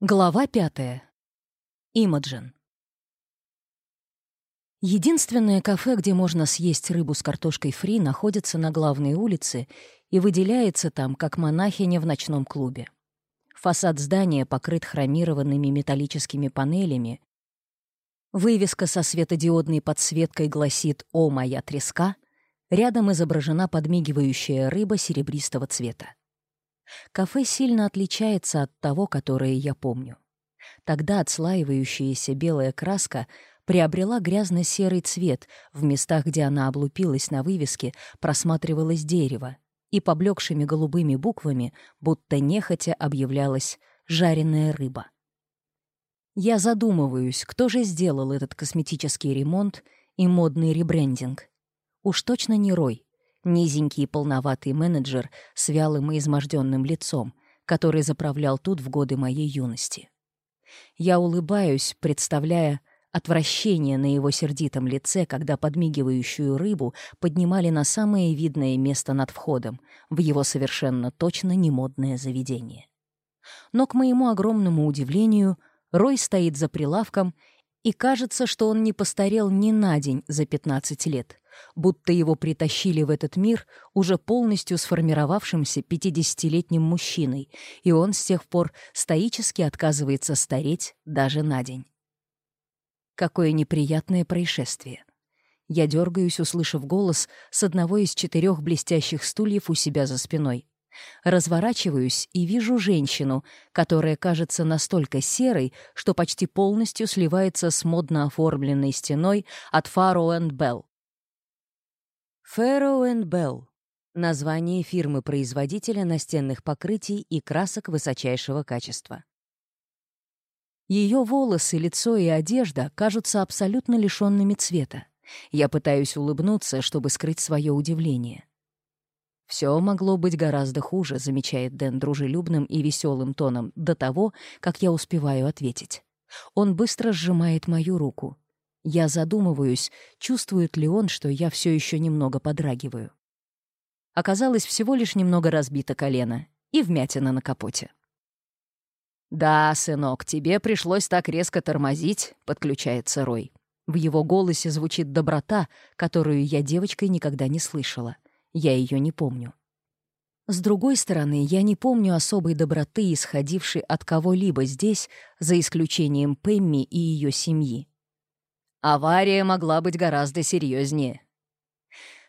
Глава пятая. Имаджин. Единственное кафе, где можно съесть рыбу с картошкой фри, находится на главной улице и выделяется там, как монахиня в ночном клубе. Фасад здания покрыт хромированными металлическими панелями. Вывеска со светодиодной подсветкой гласит «О, моя треска!» Рядом изображена подмигивающая рыба серебристого цвета. Кафе сильно отличается от того, которое я помню. Тогда отслаивающаяся белая краска приобрела грязно-серый цвет, в местах, где она облупилась на вывеске, просматривалось дерево, и поблекшими голубыми буквами будто нехотя объявлялась «жареная рыба». Я задумываюсь, кто же сделал этот косметический ремонт и модный ребрендинг. Уж точно не Рой. Низенький и полноватый менеджер с вялым и изможденным лицом, который заправлял тут в годы моей юности. Я улыбаюсь, представляя отвращение на его сердитом лице, когда подмигивающую рыбу поднимали на самое видное место над входом, в его совершенно точно немодное заведение. Но, к моему огромному удивлению, Рой стоит за прилавком, и кажется, что он не постарел ни на день за 15 лет — будто его притащили в этот мир уже полностью сформировавшимся пятидесятилетним мужчиной, и он с тех пор стоически отказывается стареть даже на день. Какое неприятное происшествие. Я дергаюсь, услышав голос с одного из четырех блестящих стульев у себя за спиной. Разворачиваюсь и вижу женщину, которая кажется настолько серой, что почти полностью сливается с модно оформленной стеной от Faro and Bell. Фэроу Белл — название фирмы-производителя настенных покрытий и красок высочайшего качества. Ее волосы, лицо и одежда кажутся абсолютно лишенными цвета. Я пытаюсь улыбнуться, чтобы скрыть свое удивление. Все могло быть гораздо хуже», — замечает Дэн дружелюбным и веселым тоном до того, как я успеваю ответить. Он быстро сжимает мою руку. Я задумываюсь, чувствует ли он, что я все еще немного подрагиваю. Оказалось, всего лишь немного разбито колено и вмятина на капоте. «Да, сынок, тебе пришлось так резко тормозить», — подключается Рой. В его голосе звучит доброта, которую я девочкой никогда не слышала. Я ее не помню. С другой стороны, я не помню особой доброты, исходившей от кого-либо здесь, за исключением Пэмми и ее семьи. Авария могла быть гораздо серьезнее.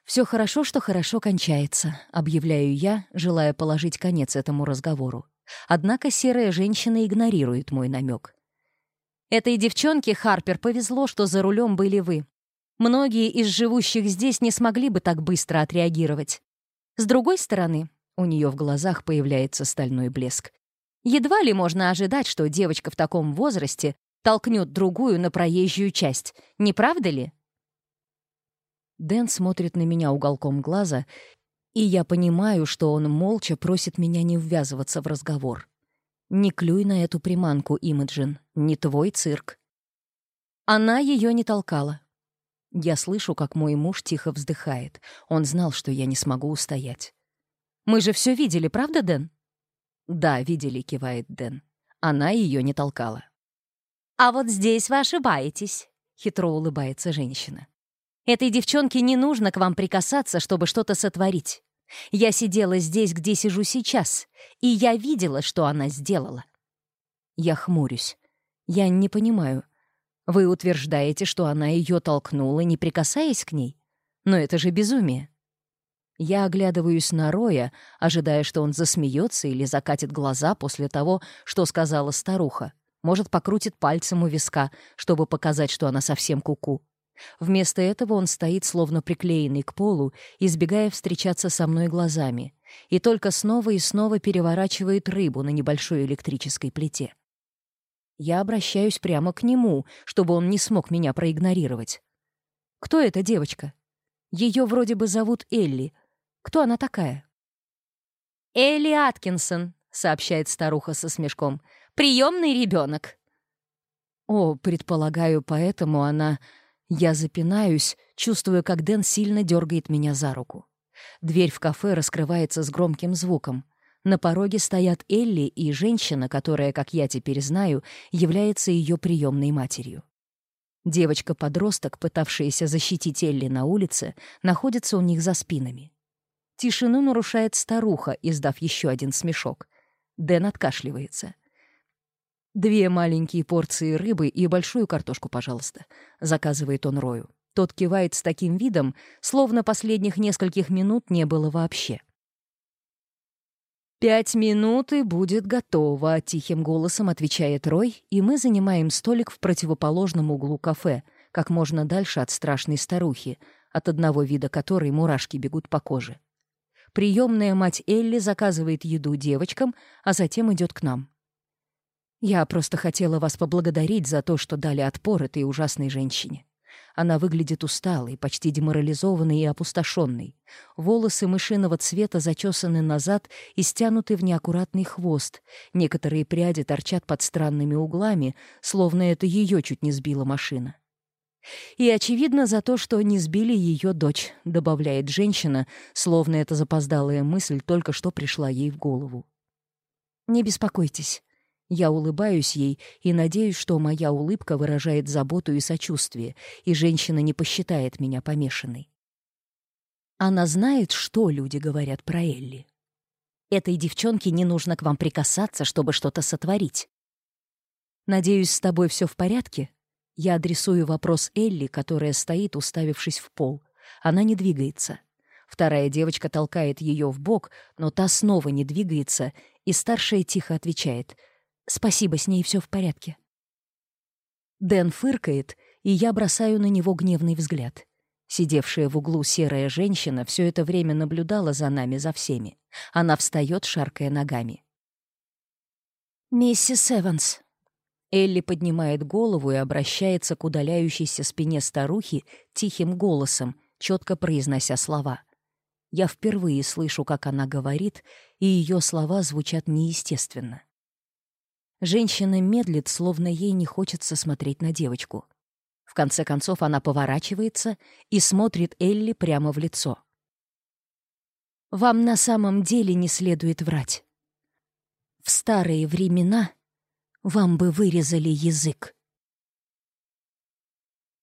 Все хорошо, что хорошо кончается», — объявляю я, желая положить конец этому разговору. Однако серая женщина игнорирует мой намек. «Этой девчонке, Харпер, повезло, что за рулем были вы. Многие из живущих здесь не смогли бы так быстро отреагировать. С другой стороны, у нее в глазах появляется стальной блеск. Едва ли можно ожидать, что девочка в таком возрасте толкнет другую на проезжую часть. Не правда ли? Дэн смотрит на меня уголком глаза, и я понимаю, что он молча просит меня не ввязываться в разговор. «Не клюй на эту приманку, Имаджин. Не твой цирк». Она ее не толкала. Я слышу, как мой муж тихо вздыхает. Он знал, что я не смогу устоять. «Мы же все видели, правда, Дэн?» «Да, видели», — кивает Дэн. Она ее не толкала. А вот здесь вы ошибаетесь», — хитро улыбается женщина. «Этой девчонке не нужно к вам прикасаться, чтобы что-то сотворить. Я сидела здесь, где сижу сейчас, и я видела, что она сделала». Я хмурюсь. Я не понимаю. Вы утверждаете, что она ее толкнула, не прикасаясь к ней? Но это же безумие. Я оглядываюсь на Роя, ожидая, что он засмеется или закатит глаза после того, что сказала старуха. Может, покрутит пальцем у виска, чтобы показать, что она совсем куку. -ку. Вместо этого он стоит, словно приклеенный к полу, избегая встречаться со мной глазами, и только снова и снова переворачивает рыбу на небольшой электрической плите. Я обращаюсь прямо к нему, чтобы он не смог меня проигнорировать. «Кто эта девочка? Ее вроде бы зовут Элли. Кто она такая?» «Элли Аткинсон», сообщает старуха со смешком. «Приемный ребенок!» «О, предполагаю, поэтому она...» Я запинаюсь, чувствую, как Дэн сильно дергает меня за руку. Дверь в кафе раскрывается с громким звуком. На пороге стоят Элли и женщина, которая, как я теперь знаю, является ее приемной матерью. Девочка-подросток, пытавшаяся защитить Элли на улице, находится у них за спинами. Тишину нарушает старуха, издав еще один смешок. Дэн откашливается. «Две маленькие порции рыбы и большую картошку, пожалуйста», — заказывает он Рою. Тот кивает с таким видом, словно последних нескольких минут не было вообще. «Пять минут и будет готово», — тихим голосом отвечает Рой, и мы занимаем столик в противоположном углу кафе, как можно дальше от страшной старухи, от одного вида которой мурашки бегут по коже приемная мать Элли заказывает еду девочкам, а затем идет к нам. Я просто хотела вас поблагодарить за то, что дали отпор этой ужасной женщине. Она выглядит усталой, почти деморализованной и опустошенной. Волосы мышиного цвета зачесаны назад и стянуты в неаккуратный хвост. Некоторые пряди торчат под странными углами, словно это ее чуть не сбила машина. И, очевидно, за то, что не сбили ее дочь, добавляет женщина, словно эта запоздалая мысль только что пришла ей в голову. Не беспокойтесь. Я улыбаюсь ей и надеюсь, что моя улыбка выражает заботу и сочувствие, и женщина не посчитает меня помешанной. Она знает, что люди говорят про Элли. Этой девчонке не нужно к вам прикасаться, чтобы что-то сотворить. Надеюсь, с тобой все в порядке, я адресую вопрос Элли, которая стоит, уставившись в пол. Она не двигается. Вторая девочка толкает ее в бок, но та снова не двигается, и старшая тихо отвечает. «Спасибо, с ней все в порядке». Дэн фыркает, и я бросаю на него гневный взгляд. Сидевшая в углу серая женщина все это время наблюдала за нами, за всеми. Она встает, шаркая ногами. «Миссис Эванс», Элли поднимает голову и обращается к удаляющейся спине старухи тихим голосом, четко произнося слова. Я впервые слышу, как она говорит, и ее слова звучат неестественно. Женщина медлит, словно ей не хочется смотреть на девочку. В конце концов она поворачивается и смотрит Элли прямо в лицо. «Вам на самом деле не следует врать. В старые времена вам бы вырезали язык.